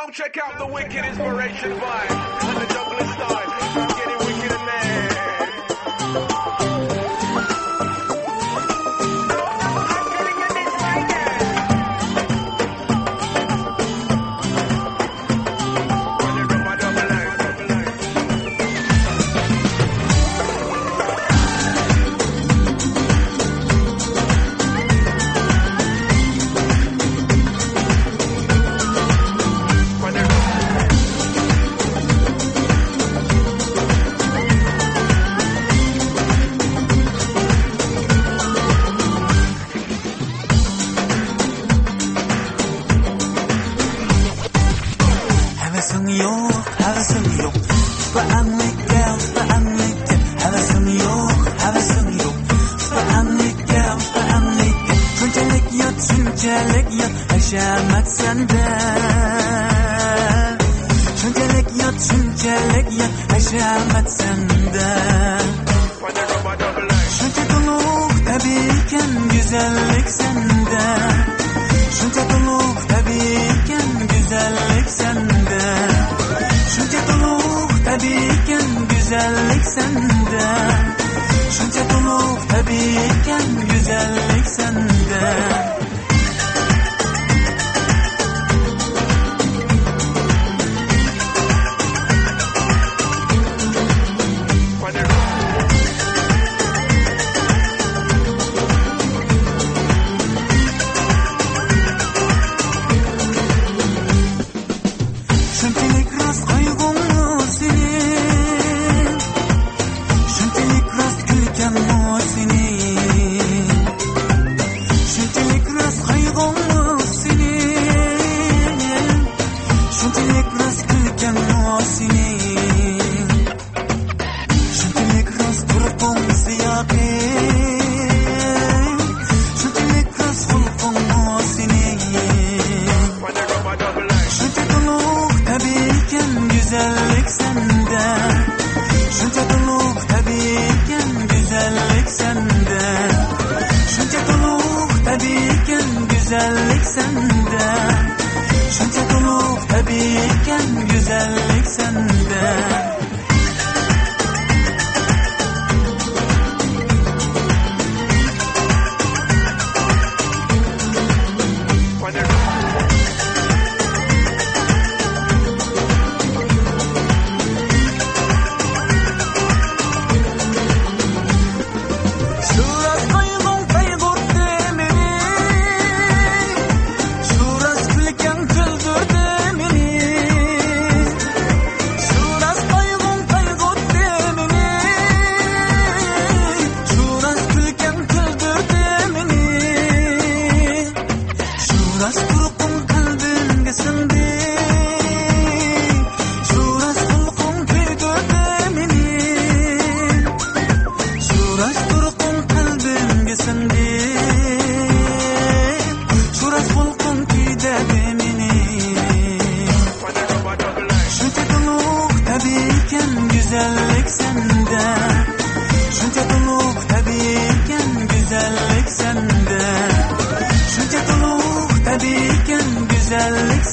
now check out the wicked inspiration vibe and the juggler style. Yok, hevesim yok. Beğenlik gel, beğenlik gel. Hevesim yok, hevesim yok. Beğenlik gel, beğenlik gel. Şunçalik yat, şunçalik yat. Haşamet sende. Şunçalik yat, şunçalik yat. Haşamet sende. Güzellik sende. Şuncha tuluk tabiiken güzellik sende. Sende Şunca tuluk tabiiken güzellik sende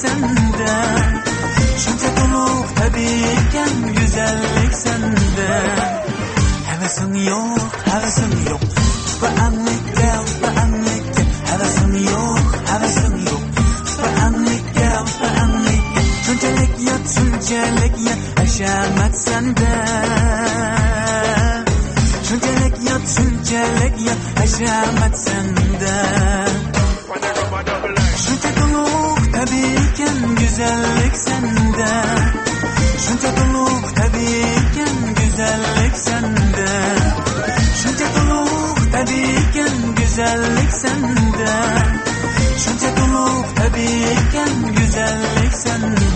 sende Shuncha tulug' tabiiken güzellik sende Hevesim yok, hevesim yok. Beğenlik gel, beğenlik gel. Hevesim yok, hevesim yok. Beğenlik gel, beğenlik gel. Şunçalik yat, şunçalik yat. Haşamet sende. Şunçalik yat, şunçalik yat. Haşamet sende. Şuncha tuluk tabiiken güzellik sende. Şuncha tuluk tabiiken güzellik sende. Şuncha tuluk tabiiken güzellik sende. Şuncha tuluk tabiiken güzellik sende